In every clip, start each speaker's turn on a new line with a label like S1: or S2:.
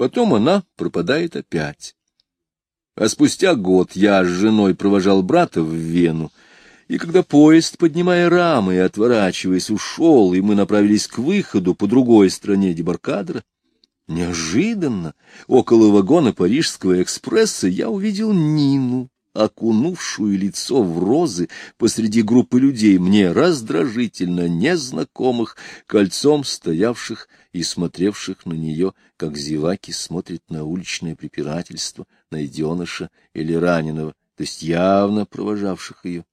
S1: Потом она пропадает опять. А спустя год я с женой провожал брата в Вену, и когда поезд, поднимая рамы и отворачиваясь, ушел, и мы направились к выходу по другой стороне дебаркадера, неожиданно около вагона Парижского экспресса я увидел Нину, окунувшую лицо в розы посреди группы людей, мне раздражительно незнакомых, кольцом стоявших и смотревших на нее, как зеваки смотрят на уличное препирательство, найденыша или раненого, то есть явно провожавших ее.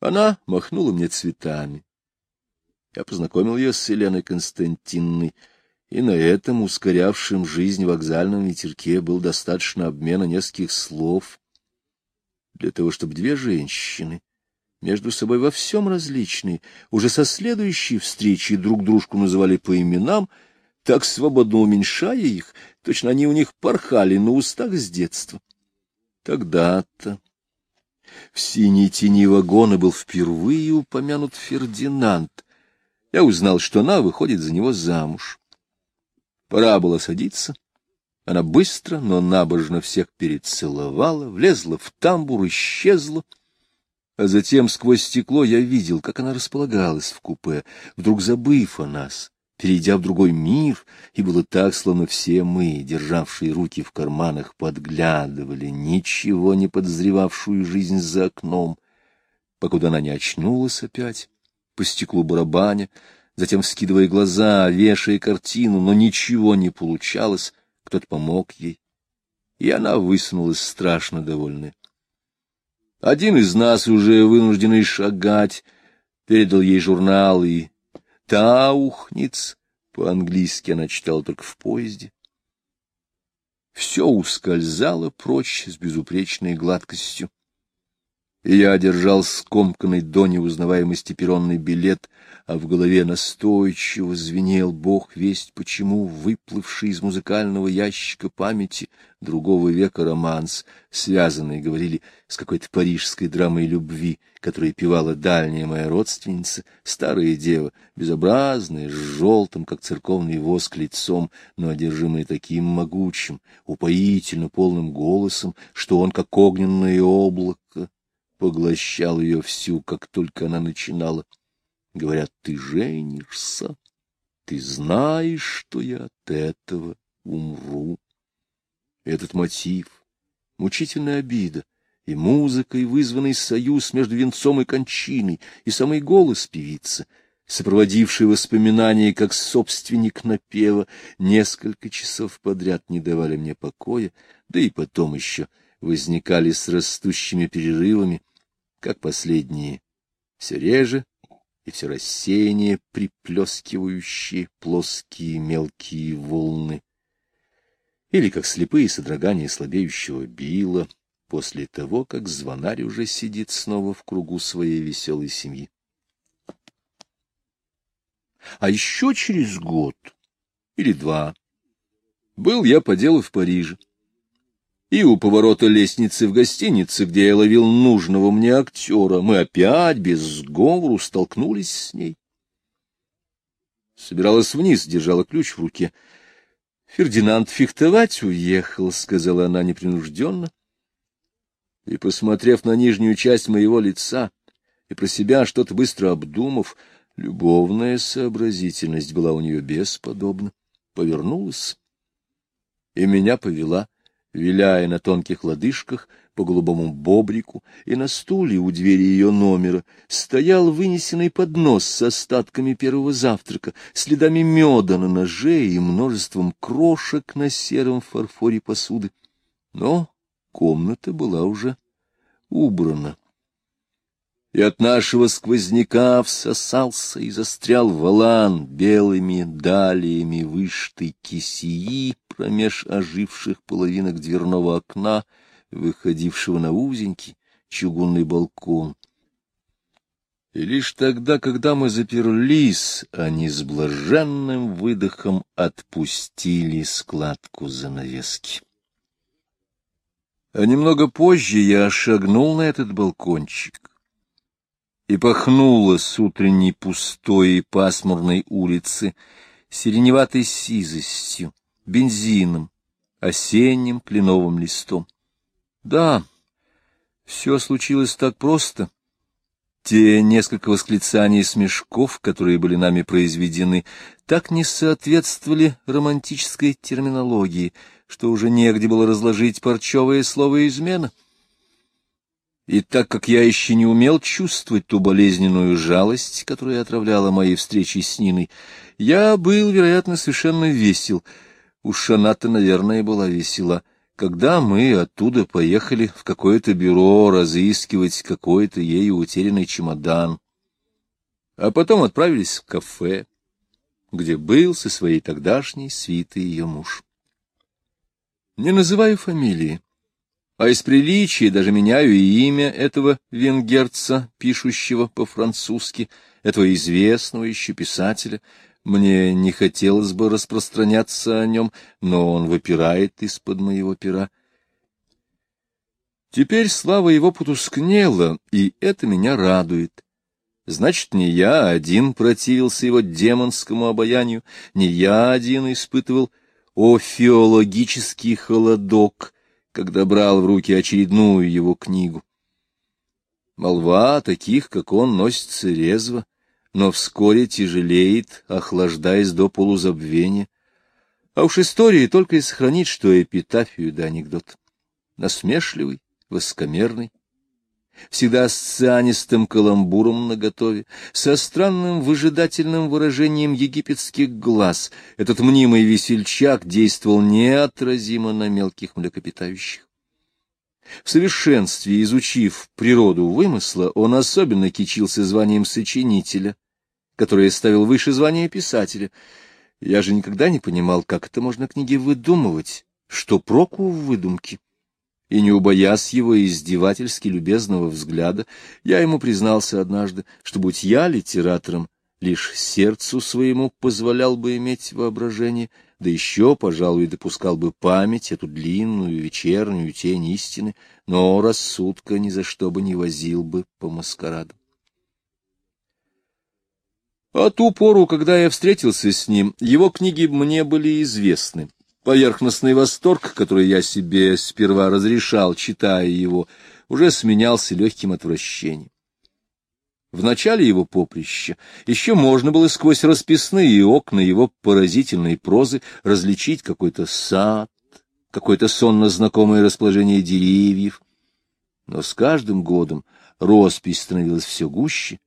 S1: Она махнула мне цветами. Я познакомил ее с Еленой Константинной, и на этом ускорявшем жизнь вокзальном ветерке был достаточно обмена нескольких слов для того, чтобы две женщины, между собой во всем различные, уже со следующей встречи друг дружку называли по именам, так свободно уменьшая их, точно они у них порхали на устах с детства. Тогда-то в синей тени вагона был впервые упомянут Фердинанд. Я узнал, что она выходит за него замуж. Пора было садиться. Она быстро, но набожно всех перецеловала, влезла в тамбур, исчезла. А затем сквозь стекло я видел, как она располагалась в купе, вдруг забыв о нас перейдя в другой мир, и было так, словно все мы, державшие руки в карманах, подглядывали ничего не подозревавшую жизнь за окном, покуда она не очнулась опять, по стеклу барабаня, затем вскидывая глаза, вешая картину, но ничего не получалось, кто-то помог ей, и она высунулась страшно довольная. Один из нас, уже вынужденный шагать, передал ей журнал и Таухниц, по-английски она читала только в поезде. Все ускользало прочь с безупречной гладкостью. И я держал скомканный до неузнаваемости перронный билет, а в голове настойчиво звенел бог весть почему выплывший из музыкального ящика памяти другого века романс, связанный, говорили, с какой-то парижской драмой любви, которую певала дальняя моя родственница, старая дева, безобразная, с желтым, как церковный воск, лицом, но одержимая таким могучим, упоительно полным голосом, что он, как огненное облако, поглощал ее всю, как только она начинала. Говорят, ты женишься, ты знаешь, что я от этого умру. Этот мотив, мучительная обида, и музыка, и вызванный союз между венцом и кончиной, и самый голос певицы, сопроводивший воспоминания как собственник напева, несколько часов подряд не давали мне покоя, да и потом еще возникали с растущими перерывами, как последние, все реже и все рассеяннее приплескивающие плоские мелкие волны, или как слепые содрогания слабеющего била после того, как звонарь уже сидит снова в кругу своей веселой семьи. А еще через год или два был я по делу в Париже и у поворота лестницы в гостинице, где я ловил нужного мне актера, мы опять без сговору столкнулись с ней. Собиралась вниз, держала ключ в руке. — Фердинанд фехтовать уехал, — сказала она непринужденно. И, посмотрев на нижнюю часть моего лица и про себя что-то быстро обдумав, любовная сообразительность была у нее бесподобна, повернулась и меня повела виляя на тонких лодыжках по голубому бобрику, и на стуле у двери ее номера стоял вынесенный поднос с остатками первого завтрака, следами меда на ноже и множеством крошек на сером фарфоре посуды. Но комната была уже убрана и от нашего сквозняка всосался и застрял валан белыми далиями выштой кисии промеж оживших половинок дверного окна, выходившего на узенький чугунный балкон. И лишь тогда, когда мы заперлись, они с блаженным выдохом отпустили складку занавески. А немного позже я шагнул на этот балкончик и пахнуло с утренней пустой и пасмурной улицы сиреневатой сизостью, бензином, осенним кленовым листом. Да, все случилось так просто. Те несколько восклицаний и смешков, которые были нами произведены, так не соответствовали романтической терминологии, что уже негде было разложить парчевое слово «измена». И так как я еще не умел чувствовать ту болезненную жалость, которая отравляла мои встречи с Ниной, я был, вероятно, совершенно весел. Уж она-то, наверное, была весела. Когда мы оттуда поехали в какое-то бюро разыскивать какой-то ею утерянный чемодан, а потом отправились в кафе, где был со своей тогдашней свитой ее муж. Не называю фамилии, а из приличия даже меняю и имя этого венгерца, пишущего по-французски, этого известного еще писателя. Мне не хотелось бы распространяться о нем, но он выпирает из-под моего пера. Теперь слава его потускнела, и это меня радует. Значит, не я один противился его демонскому обаянию, не я один испытывал офиологический холодок — когда брал в руки очередную его книгу. Молва таких, как он, носится резво, но вскоре тяжелеет, охлаждаясь до полузабвения. А уж истории только и сохранит, что эпитафию да анекдот. Насмешливый, воскомерный, всегда с цианистым каламбуром наготове, со странным выжидательным выражением египетских глаз. Этот мнимый весельчак действовал неотразимо на мелких млекопитающих. В совершенстве изучив природу вымысла, он особенно кичился званием сочинителя, которое ставил выше звания писателя. Я же никогда не понимал, как это можно книги выдумывать, что проку в выдумке и не убоясь его издевательски любезного взгляда, я ему признался однажды, что, будь я литератором, лишь сердцу своему позволял бы иметь воображение, да еще, пожалуй, допускал бы память, эту длинную вечернюю тень истины, но рассудка ни за что бы не возил бы по маскараду. А ту пору, когда я встретился с ним, его книги мне были известны. Поверхностный восторг, который я себе сперва разрешал, читая его, уже сменялся легким отвращением. В начале его поприща еще можно было сквозь расписные окна его поразительной прозы различить какой-то сад, какое-то сонно знакомое расположение деревьев. Но с каждым годом роспись становилась все гуще,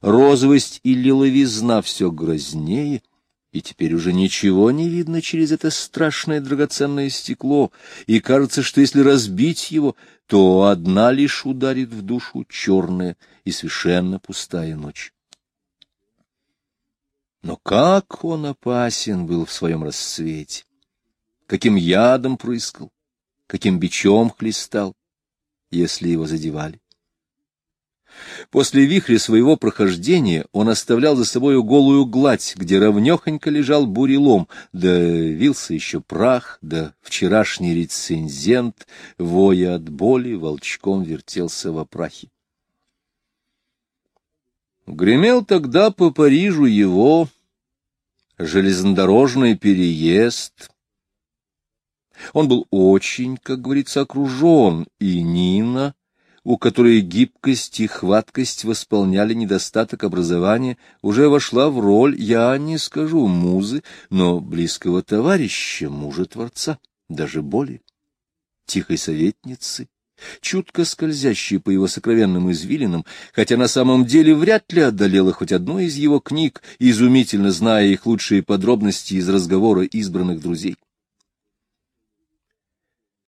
S1: розовость и лиловизна все грознее — и теперь уже ничего не видно через это страшное драгоценное стекло, и кажется, что если разбить его, то одна лишь ударит в душу черная и совершенно пустая ночь. Но как он опасен был в своем расцвете! Каким ядом прыскал, каким бичом хлестал, если его задевали! После вихря своего прохождения он оставлял за собою голую гладь, где ровнехонько лежал бурелом, да вился еще прах, да вчерашний рецензент, воя от боли, волчком вертелся во прахе. Гремел тогда по Парижу его железнодорожный переезд. Он был очень, как говорится, окружен, и Нина у которой гибкость и хваткость восполняли недостаток образования, уже вошла в роль, я не скажу музы, но близкого товарища, мужа-творца, даже более, тихой советницы, чутко скользящей по его сокровенным извилинам, хотя на самом деле вряд ли одолела хоть одну из его книг, изумительно зная их лучшие подробности из разговора избранных друзей.